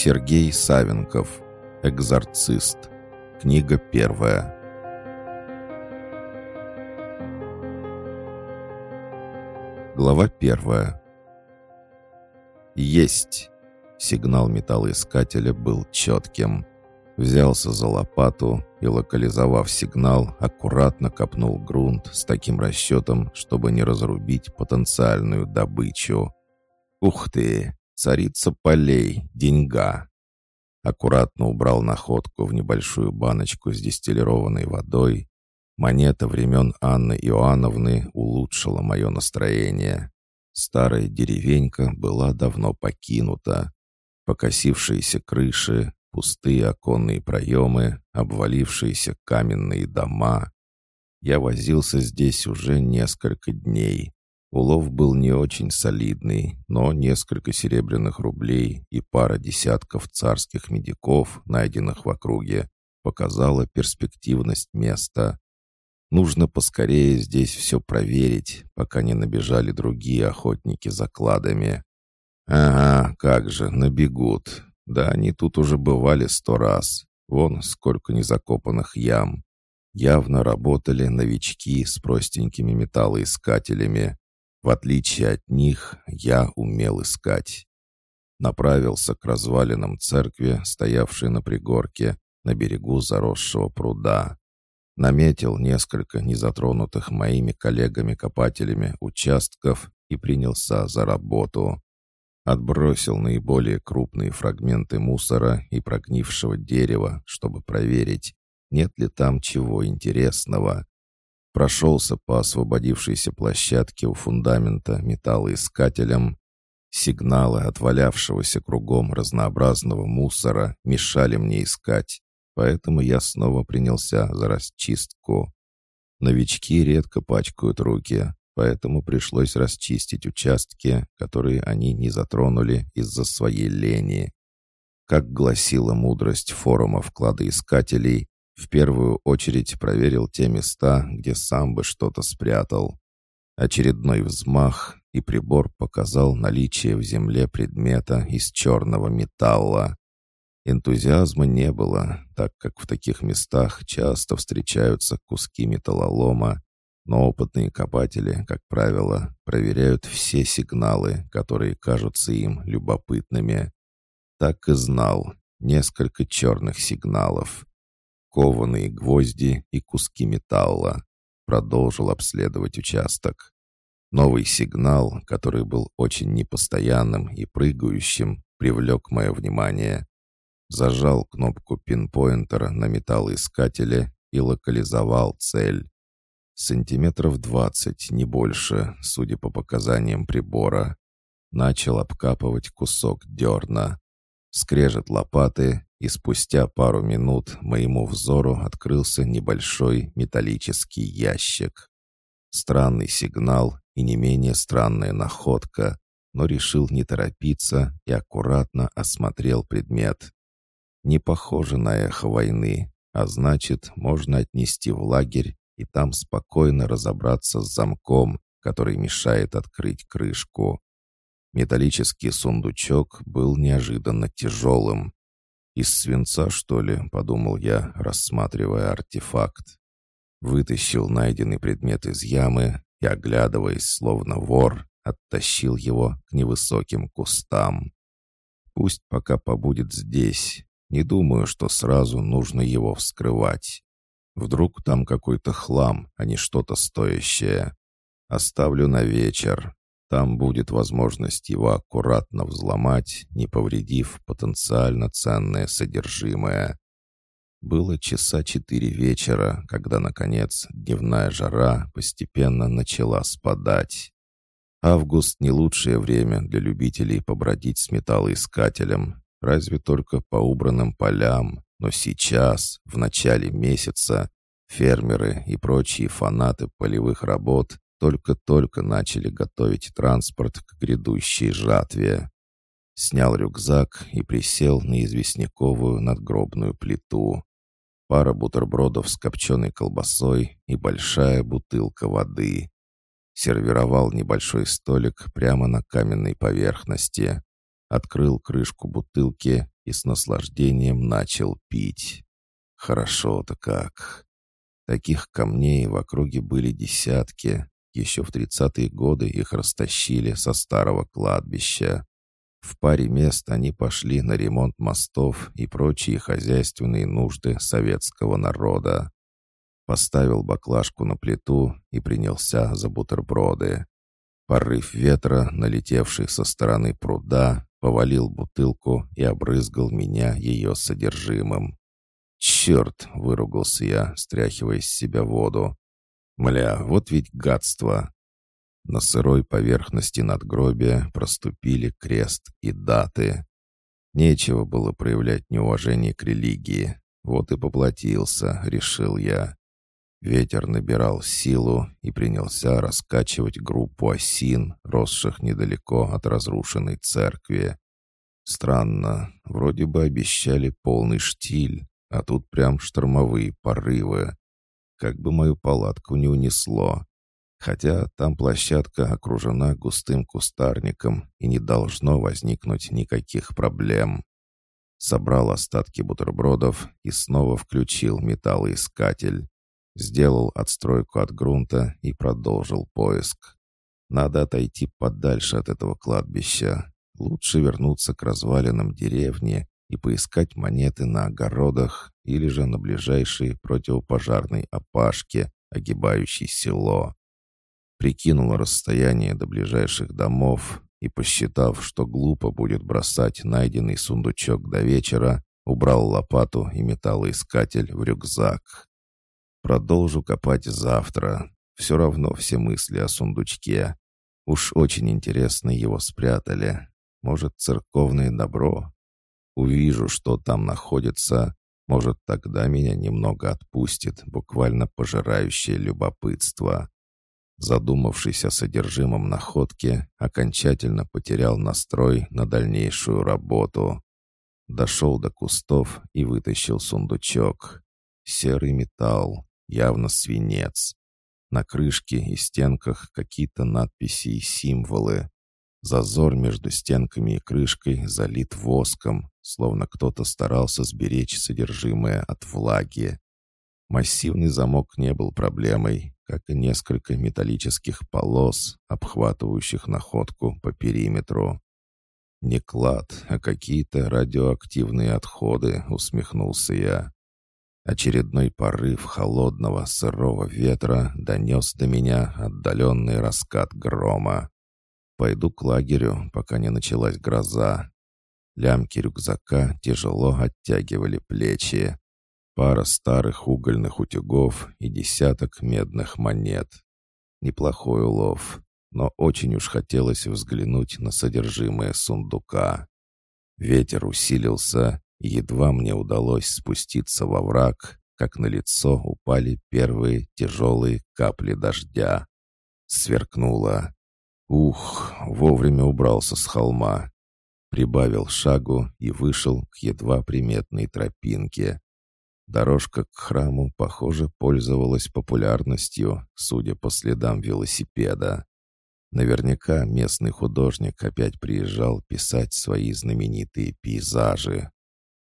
Сергей Савенков. Экзорцист. Книга первая. Глава первая. Есть. Сигнал металлоискателя был четким. Взялся за лопату и, локализовав сигнал, аккуратно копнул грунт с таким расчетом, чтобы не разрубить потенциальную добычу. Ух ты! Царица полей, деньга. Аккуратно убрал находку в небольшую баночку с дистиллированной водой. Монета времен Анны Иоанновны улучшила мое настроение. Старая деревенька была давно покинута. Покосившиеся крыши, пустые оконные проемы, обвалившиеся каменные дома. Я возился здесь уже несколько дней. Улов был не очень солидный, но несколько серебряных рублей и пара десятков царских медиков, найденных в округе, показала перспективность места. Нужно поскорее здесь все проверить, пока не набежали другие охотники за кладами. Ага, как же, набегут. Да они тут уже бывали сто раз. Вон сколько незакопанных ям. Явно работали новички с простенькими металлоискателями. В отличие от них, я умел искать. Направился к развалинам церкви, стоявшей на пригорке, на берегу заросшего пруда. Наметил несколько незатронутых моими коллегами-копателями участков и принялся за работу. Отбросил наиболее крупные фрагменты мусора и прогнившего дерева, чтобы проверить, нет ли там чего интересного прошелся по освободившейся площадке у фундамента металлоискателем. Сигналы отвалявшегося кругом разнообразного мусора мешали мне искать, поэтому я снова принялся за расчистку. Новички редко пачкают руки, поэтому пришлось расчистить участки, которые они не затронули из-за своей лени. Как гласила мудрость форума вкладоискателей, в первую очередь проверил те места, где сам бы что-то спрятал. Очередной взмах, и прибор показал наличие в земле предмета из черного металла. Энтузиазма не было, так как в таких местах часто встречаются куски металлолома, но опытные копатели, как правило, проверяют все сигналы, которые кажутся им любопытными. Так и знал, несколько черных сигналов кованые гвозди и куски металла. Продолжил обследовать участок. Новый сигнал, который был очень непостоянным и прыгающим, привлек мое внимание. Зажал кнопку пинпоинтера на металлоискателе и локализовал цель. Сантиметров двадцать, не больше, судя по показаниям прибора. Начал обкапывать кусок дерна. Скрежет лопаты, и спустя пару минут моему взору открылся небольшой металлический ящик. Странный сигнал и не менее странная находка, но решил не торопиться и аккуратно осмотрел предмет. Не похоже на эхо войны, а значит, можно отнести в лагерь и там спокойно разобраться с замком, который мешает открыть крышку. Металлический сундучок был неожиданно тяжелым. «Из свинца, что ли?» — подумал я, рассматривая артефакт. Вытащил найденный предмет из ямы и, оглядываясь, словно вор, оттащил его к невысоким кустам. Пусть пока побудет здесь. Не думаю, что сразу нужно его вскрывать. Вдруг там какой-то хлам, а не что-то стоящее. Оставлю на вечер. Там будет возможность его аккуратно взломать, не повредив потенциально ценное содержимое. Было часа четыре вечера, когда, наконец, дневная жара постепенно начала спадать. Август — не лучшее время для любителей побродить с металлоискателем, разве только по убранным полям, но сейчас, в начале месяца, фермеры и прочие фанаты полевых работ только-только начали готовить транспорт к грядущей жатве. Снял рюкзак и присел на известняковую надгробную плиту. Пара бутербродов с копченой колбасой и большая бутылка воды. Сервировал небольшой столик прямо на каменной поверхности. Открыл крышку бутылки и с наслаждением начал пить. Хорошо-то как. Таких камней в округе были десятки. Еще в тридцатые годы их растащили со старого кладбища. В паре мест они пошли на ремонт мостов и прочие хозяйственные нужды советского народа. Поставил баклажку на плиту и принялся за бутерброды. Порыв ветра, налетевший со стороны пруда, повалил бутылку и обрызгал меня ее содержимым. «Черт!» — выругался я, стряхивая с себя воду. «Мля, вот ведь гадство!» На сырой поверхности надгробия проступили крест и даты. Нечего было проявлять неуважение к религии. Вот и поплатился, решил я. Ветер набирал силу и принялся раскачивать группу осин, росших недалеко от разрушенной церкви. Странно, вроде бы обещали полный штиль, а тут прям штормовые порывы. Как бы мою палатку не унесло. Хотя там площадка окружена густым кустарником и не должно возникнуть никаких проблем. Собрал остатки бутербродов и снова включил металлоискатель. Сделал отстройку от грунта и продолжил поиск. Надо отойти подальше от этого кладбища. Лучше вернуться к развалинам деревни и поискать монеты на огородах или же на ближайшей противопожарной опашке, огибающей село прикинул расстояние до ближайших домов и, посчитав, что глупо будет бросать найденный сундучок до вечера, убрал лопату и металлоискатель в рюкзак. Продолжу копать завтра. Все равно все мысли о сундучке. Уж очень интересно его спрятали. Может, церковное добро? Увижу, что там находится. Может, тогда меня немного отпустит, буквально пожирающее любопытство задумавшись о содержимом находки, окончательно потерял настрой на дальнейшую работу. Дошел до кустов и вытащил сундучок. Серый металл, явно свинец. На крышке и стенках какие-то надписи и символы. Зазор между стенками и крышкой залит воском, словно кто-то старался сберечь содержимое от влаги. Массивный замок не был проблемой, как и несколько металлических полос, обхватывающих находку по периметру. «Не клад, а какие-то радиоактивные отходы», — усмехнулся я. Очередной порыв холодного сырого ветра донес до меня отдаленный раскат грома. Пойду к лагерю, пока не началась гроза. Лямки рюкзака тяжело оттягивали плечи пара старых угольных утюгов и десяток медных монет. Неплохой улов, но очень уж хотелось взглянуть на содержимое сундука. Ветер усилился, и едва мне удалось спуститься во враг, как на лицо упали первые тяжелые капли дождя. Сверкнуло. Ух, вовремя убрался с холма. Прибавил шагу и вышел к едва приметной тропинке. Дорожка к храму, похоже, пользовалась популярностью, судя по следам велосипеда. Наверняка местный художник опять приезжал писать свои знаменитые пейзажи.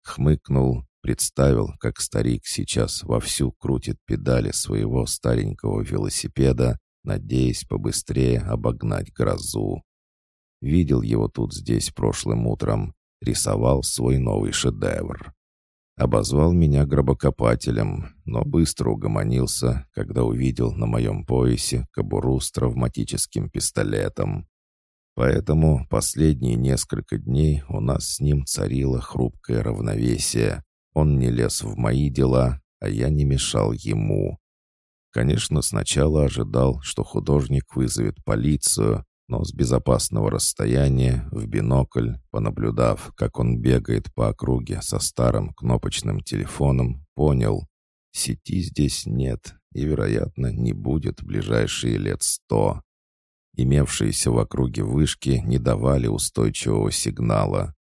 Хмыкнул, представил, как старик сейчас вовсю крутит педали своего старенького велосипеда, надеясь побыстрее обогнать грозу. Видел его тут здесь прошлым утром, рисовал свой новый шедевр. Обозвал меня гробокопателем, но быстро угомонился, когда увидел на моем поясе кобуру с травматическим пистолетом. Поэтому последние несколько дней у нас с ним царило хрупкое равновесие. Он не лез в мои дела, а я не мешал ему. Конечно, сначала ожидал, что художник вызовет полицию, но с безопасного расстояния, в бинокль, понаблюдав, как он бегает по округе со старым кнопочным телефоном, понял, сети здесь нет и, вероятно, не будет в ближайшие лет сто. Имевшиеся в округе вышки не давали устойчивого сигнала.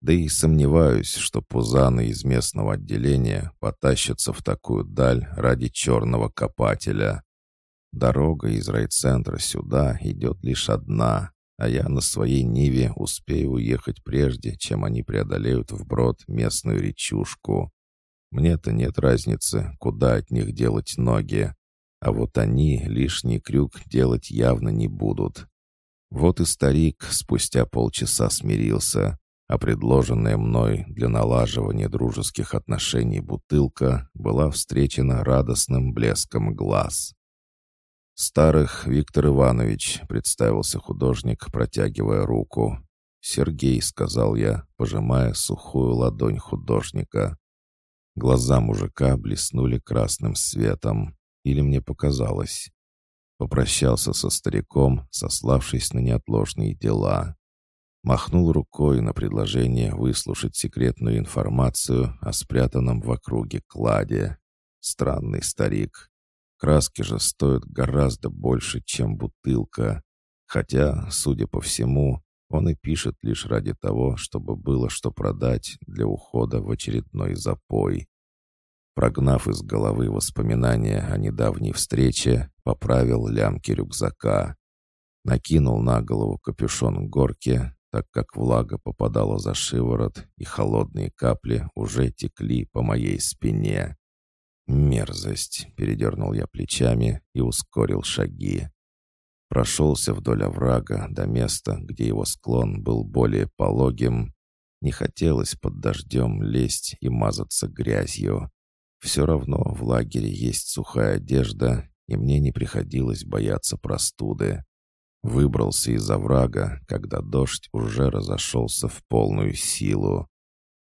Да и сомневаюсь, что пузаны из местного отделения потащатся в такую даль ради черного копателя. Дорога из райцентра сюда идет лишь одна, а я на своей Ниве успею уехать прежде, чем они преодолеют вброд местную речушку. Мне-то нет разницы, куда от них делать ноги, а вот они лишний крюк делать явно не будут. Вот и старик спустя полчаса смирился, а предложенная мной для налаживания дружеских отношений бутылка была встречена радостным блеском глаз. «Старых Виктор Иванович», — представился художник, протягивая руку. «Сергей», — сказал я, пожимая сухую ладонь художника. Глаза мужика блеснули красным светом. Или мне показалось. Попрощался со стариком, сославшись на неотложные дела. Махнул рукой на предложение выслушать секретную информацию о спрятанном в округе кладе. Странный старик. Краски же стоят гораздо больше, чем бутылка. Хотя, судя по всему, он и пишет лишь ради того, чтобы было что продать для ухода в очередной запой. Прогнав из головы воспоминания о недавней встрече, поправил лямки рюкзака. Накинул на голову капюшон горки, так как влага попадала за шиворот, и холодные капли уже текли по моей спине. «Мерзость!» — передернул я плечами и ускорил шаги. Прошелся вдоль оврага до места, где его склон был более пологим. Не хотелось под дождем лезть и мазаться грязью. Все равно в лагере есть сухая одежда, и мне не приходилось бояться простуды. Выбрался из оврага, когда дождь уже разошелся в полную силу.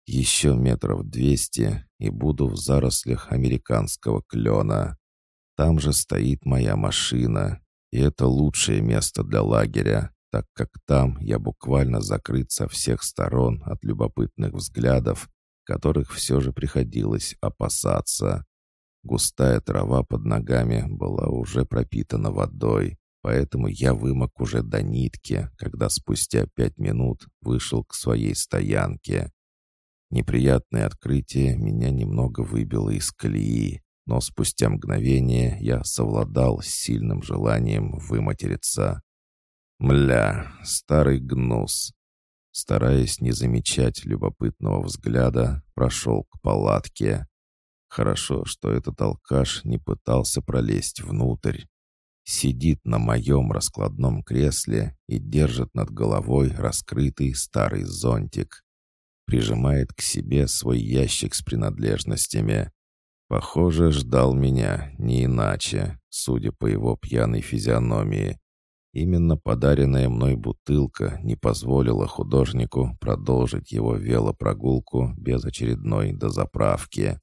Еще метров двести, и буду в зарослях американского клена. Там же стоит моя машина, и это лучшее место для лагеря, так как там я буквально закрыт со всех сторон от любопытных взглядов, которых все же приходилось опасаться. Густая трава под ногами была уже пропитана водой, поэтому я вымок уже до нитки, когда спустя пять минут вышел к своей стоянке. Неприятное открытие меня немного выбило из колеи, но спустя мгновение я совладал с сильным желанием выматериться. «Мля, старый гнус!» Стараясь не замечать любопытного взгляда, прошел к палатке. Хорошо, что этот алкаш не пытался пролезть внутрь. Сидит на моем раскладном кресле и держит над головой раскрытый старый зонтик прижимает к себе свой ящик с принадлежностями. Похоже, ждал меня не иначе, судя по его пьяной физиономии. Именно подаренная мной бутылка не позволила художнику продолжить его велопрогулку без очередной дозаправки.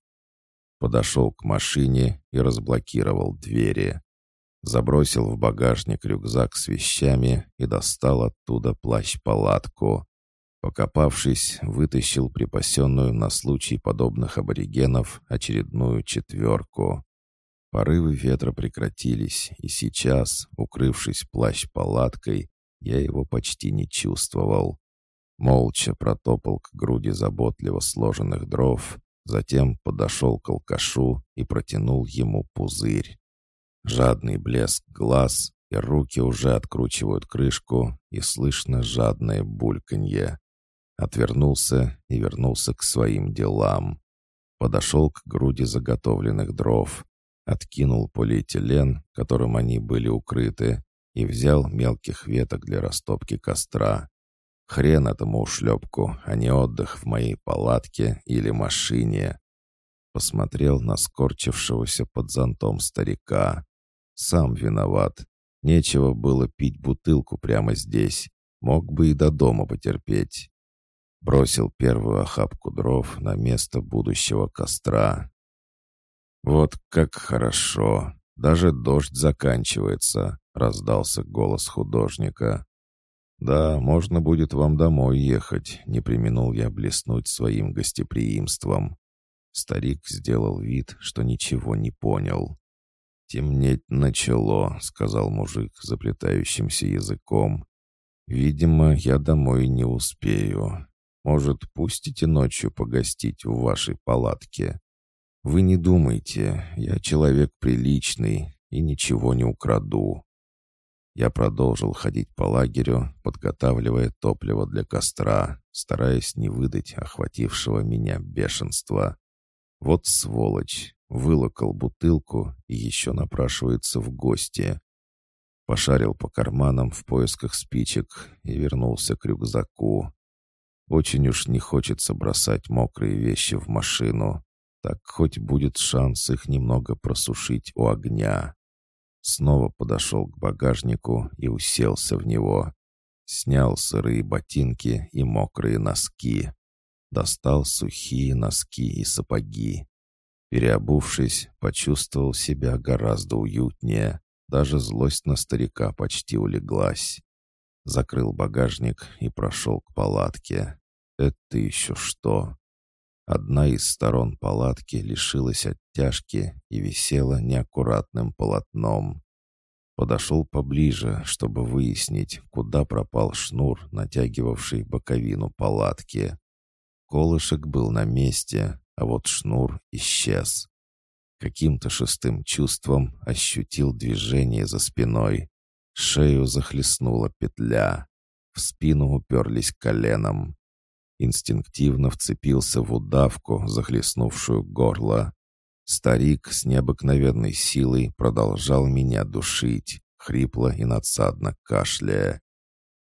Подошел к машине и разблокировал двери. Забросил в багажник рюкзак с вещами и достал оттуда плащ-палатку. Покопавшись, вытащил припасенную на случай подобных аборигенов очередную четверку. Порывы ветра прекратились, и сейчас, укрывшись плащ-палаткой, я его почти не чувствовал. Молча протопал к груди заботливо сложенных дров, затем подошел к алкашу и протянул ему пузырь. Жадный блеск глаз, и руки уже откручивают крышку, и слышно жадное бульканье. Отвернулся и вернулся к своим делам. Подошел к груди заготовленных дров, откинул полиэтилен, которым они были укрыты, и взял мелких веток для растопки костра. Хрен этому ушлепку, а не отдых в моей палатке или машине. Посмотрел на скорчившегося под зонтом старика. Сам виноват. Нечего было пить бутылку прямо здесь. Мог бы и до дома потерпеть. Бросил первую охапку дров на место будущего костра. «Вот как хорошо! Даже дождь заканчивается!» — раздался голос художника. «Да, можно будет вам домой ехать», — не применул я блеснуть своим гостеприимством. Старик сделал вид, что ничего не понял. «Темнеть начало», — сказал мужик заплетающимся языком. «Видимо, я домой не успею. Может, пустите ночью погостить в вашей палатке? Вы не думайте, я человек приличный и ничего не украду». Я продолжил ходить по лагерю, подготавливая топливо для костра, стараясь не выдать охватившего меня бешенства. Вот сволочь, вылокал бутылку и еще напрашивается в гости. Пошарил по карманам в поисках спичек и вернулся к рюкзаку. Очень уж не хочется бросать мокрые вещи в машину. Так хоть будет шанс их немного просушить у огня. Снова подошел к багажнику и уселся в него. Снял сырые ботинки и мокрые носки. Достал сухие носки и сапоги. Переобувшись, почувствовал себя гораздо уютнее. Даже злость на старика почти улеглась. Закрыл багажник и прошел к палатке. Это еще что? Одна из сторон палатки лишилась оттяжки и висела неаккуратным полотном. Подошел поближе, чтобы выяснить, куда пропал шнур, натягивавший боковину палатки. Колышек был на месте, а вот шнур исчез. Каким-то шестым чувством ощутил движение за спиной. Шею захлестнула петля. В спину уперлись коленом инстинктивно вцепился в удавку, захлестнувшую горло. Старик с необыкновенной силой продолжал меня душить, хрипло и надсадно кашляя.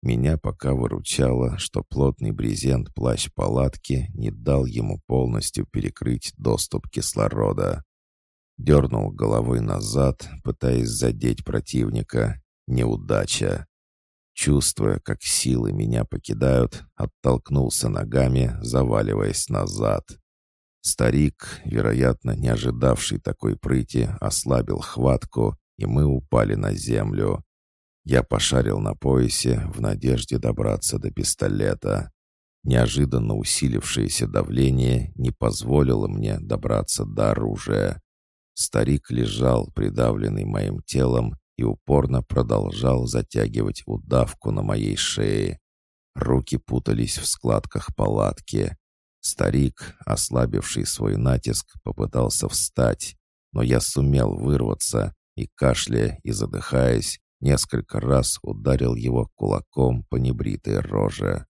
Меня пока выручало, что плотный брезент плащ палатки не дал ему полностью перекрыть доступ кислорода. Дернул головой назад, пытаясь задеть противника. Неудача. Чувствуя, как силы меня покидают, оттолкнулся ногами, заваливаясь назад. Старик, вероятно, не ожидавший такой прыти, ослабил хватку, и мы упали на землю. Я пошарил на поясе в надежде добраться до пистолета. Неожиданно усилившееся давление не позволило мне добраться до оружия. Старик лежал, придавленный моим телом, и упорно продолжал затягивать удавку на моей шее. Руки путались в складках палатки. Старик, ослабивший свой натиск, попытался встать, но я сумел вырваться и, кашляя и задыхаясь, несколько раз ударил его кулаком по небритой роже.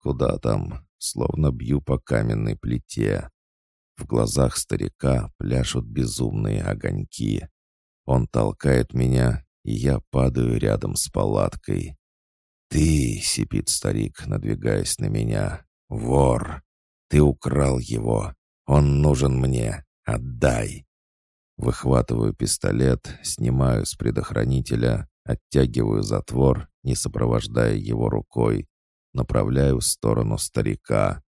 Куда там? Словно бью по каменной плите. В глазах старика пляшут безумные огоньки. Он толкает меня, и я падаю рядом с палаткой. «Ты!» — сипит старик, надвигаясь на меня. «Вор! Ты украл его! Он нужен мне! Отдай!» Выхватываю пистолет, снимаю с предохранителя, оттягиваю затвор, не сопровождая его рукой, направляю в сторону старика.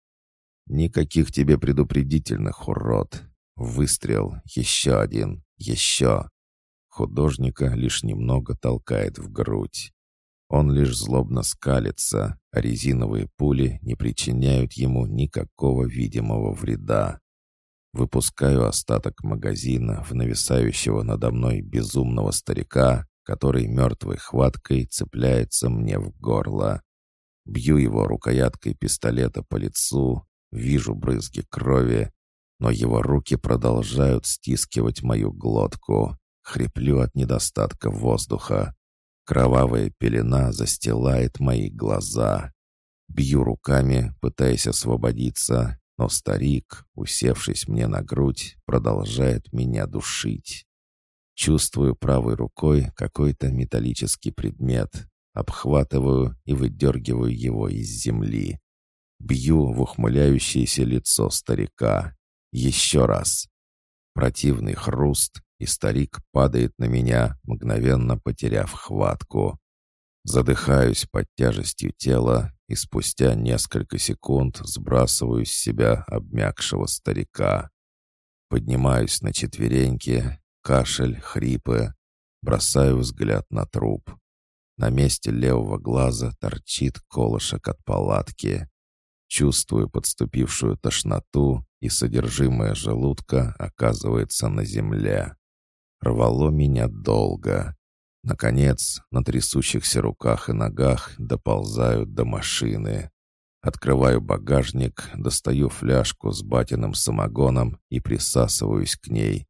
«Никаких тебе предупредительных, урод! Выстрел! Еще один! Еще!» Художника лишь немного толкает в грудь. Он лишь злобно скалится, а резиновые пули не причиняют ему никакого видимого вреда. Выпускаю остаток магазина в нависающего надо мной безумного старика, который мертвой хваткой цепляется мне в горло. Бью его рукояткой пистолета по лицу, вижу брызги крови, но его руки продолжают стискивать мою глотку. Хриплю от недостатка воздуха. Кровавая пелена застилает мои глаза. Бью руками, пытаясь освободиться, но старик, усевшись мне на грудь, продолжает меня душить. Чувствую правой рукой какой-то металлический предмет, обхватываю и выдергиваю его из земли. Бью в ухмыляющееся лицо старика. Еще раз. Противный хруст, и старик падает на меня, мгновенно потеряв хватку. Задыхаюсь под тяжестью тела и спустя несколько секунд сбрасываю с себя обмякшего старика. Поднимаюсь на четвереньки, кашель, хрипы, бросаю взгляд на труп. На месте левого глаза торчит колышек от палатки. Чувствую подступившую тошноту, и содержимое желудка оказывается на земле. Рвало меня долго. Наконец, на трясущихся руках и ногах доползаю до машины. Открываю багажник, достаю фляжку с батиным самогоном и присасываюсь к ней.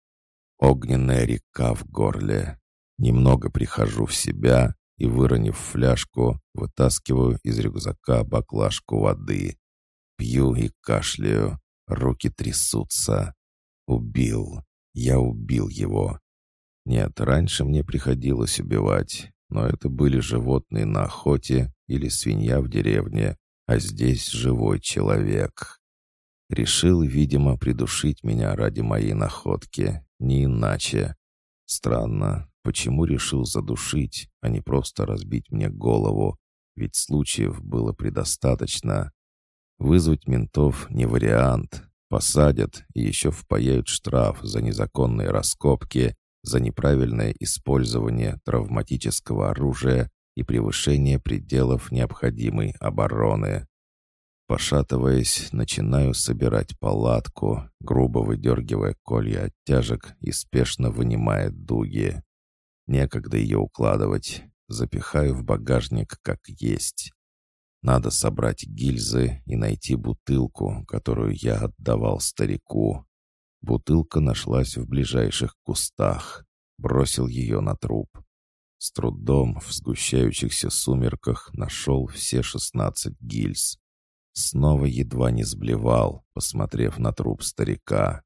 Огненная река в горле. Немного прихожу в себя и, выронив фляжку, вытаскиваю из рюкзака баклажку воды. Пью и кашляю, руки трясутся. Убил. Я убил его. Нет, раньше мне приходилось убивать, но это были животные на охоте или свинья в деревне, а здесь живой человек. Решил, видимо, придушить меня ради моей находки, не иначе. Странно, почему решил задушить, а не просто разбить мне голову, ведь случаев было предостаточно. Вызвать ментов не вариант. Посадят и еще впаяют штраф за незаконные раскопки, за неправильное использование травматического оружия и превышение пределов необходимой обороны. Пошатываясь, начинаю собирать палатку, грубо выдергивая колья оттяжек и спешно вынимая дуги. Некогда ее укладывать, запихаю в багажник как есть. Надо собрать гильзы и найти бутылку, которую я отдавал старику. Бутылка нашлась в ближайших кустах. Бросил ее на труп. С трудом в сгущающихся сумерках нашел все шестнадцать гильз. Снова едва не сблевал, посмотрев на труп старика.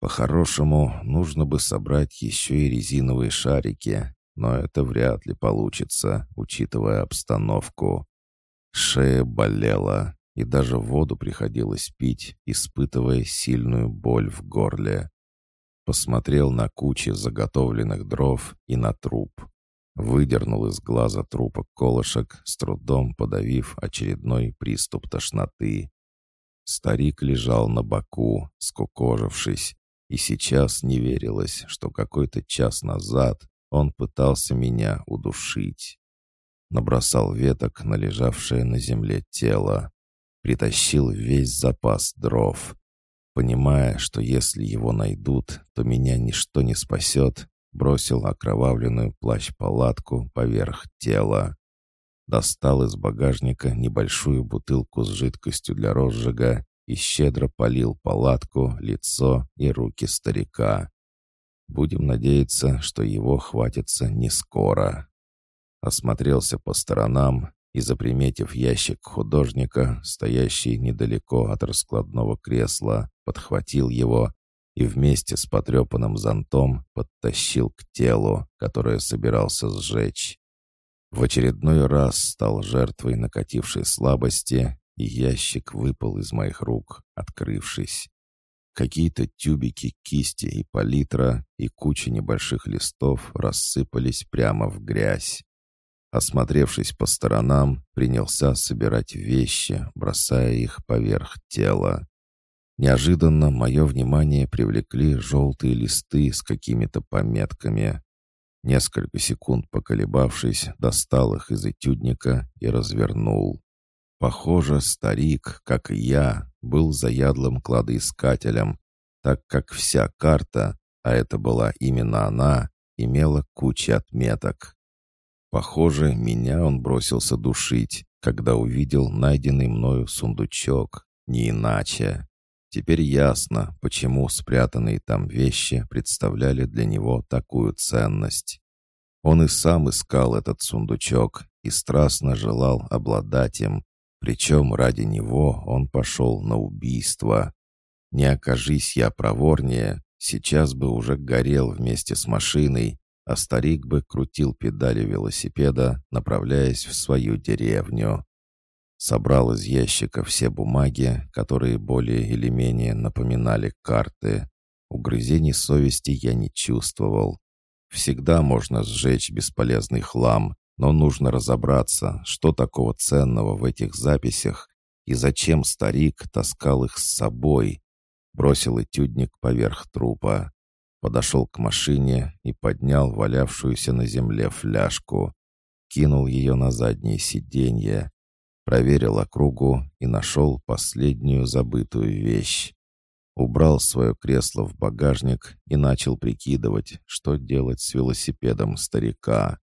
По-хорошему, нужно бы собрать еще и резиновые шарики, но это вряд ли получится, учитывая обстановку. Шея болела, и даже воду приходилось пить, испытывая сильную боль в горле. Посмотрел на кучи заготовленных дров и на труп. Выдернул из глаза трупа колышек, с трудом подавив очередной приступ тошноты. Старик лежал на боку, скукожившись, и сейчас не верилось, что какой-то час назад он пытался меня удушить. Набросал веток на лежавшее на земле тело. Притащил весь запас дров. Понимая, что если его найдут, то меня ничто не спасет, бросил окровавленную плащ-палатку поверх тела. Достал из багажника небольшую бутылку с жидкостью для розжига и щедро полил палатку, лицо и руки старика. Будем надеяться, что его хватится не скоро. Осмотрелся по сторонам и, заприметив ящик художника, стоящий недалеко от раскладного кресла, подхватил его и вместе с потрепанным зонтом подтащил к телу, которое собирался сжечь. В очередной раз стал жертвой накатившей слабости, и ящик выпал из моих рук, открывшись. Какие-то тюбики кисти и палитра и куча небольших листов рассыпались прямо в грязь. Осмотревшись по сторонам, принялся собирать вещи, бросая их поверх тела. Неожиданно мое внимание привлекли желтые листы с какими-то пометками. Несколько секунд поколебавшись, достал их из этюдника и развернул. Похоже, старик, как и я, был заядлым кладоискателем, так как вся карта, а это была именно она, имела кучу отметок. Похоже, меня он бросился душить, когда увидел найденный мною сундучок, не иначе. Теперь ясно, почему спрятанные там вещи представляли для него такую ценность. Он и сам искал этот сундучок и страстно желал обладать им, причем ради него он пошел на убийство. Не окажись я проворнее, сейчас бы уже горел вместе с машиной, а старик бы крутил педали велосипеда, направляясь в свою деревню. Собрал из ящика все бумаги, которые более или менее напоминали карты. Угрызений совести я не чувствовал. Всегда можно сжечь бесполезный хлам, но нужно разобраться, что такого ценного в этих записях и зачем старик таскал их с собой. Бросил этюдник поверх трупа. Подошел к машине и поднял валявшуюся на земле фляжку. Кинул ее на заднее сиденье проверил округу и нашел последнюю забытую вещь. Убрал свое кресло в багажник и начал прикидывать, что делать с велосипедом старика.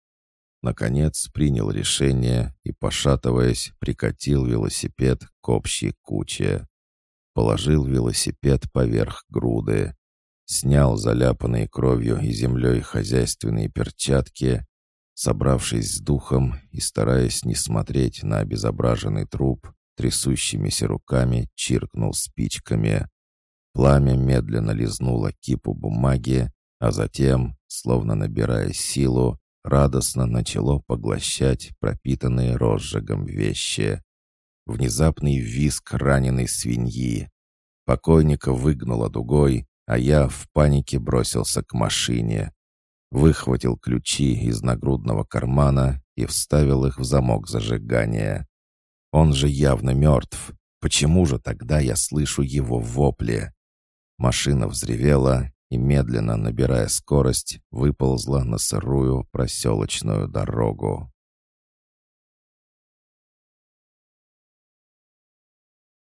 Наконец принял решение и, пошатываясь, прикатил велосипед к общей куче. Положил велосипед поверх груды. Снял заляпанные кровью и землей хозяйственные перчатки Собравшись с духом и стараясь не смотреть на обезображенный труп, трясущимися руками чиркнул спичками. Пламя медленно лизнуло кипу бумаги, а затем, словно набирая силу, радостно начало поглощать пропитанные розжигом вещи. Внезапный визг раненой свиньи. Покойника выгнуло дугой, а я в панике бросился к машине выхватил ключи из нагрудного кармана и вставил их в замок зажигания. Он же явно мертв. Почему же тогда я слышу его вопли? Машина взревела и, медленно набирая скорость, выползла на сырую проселочную дорогу.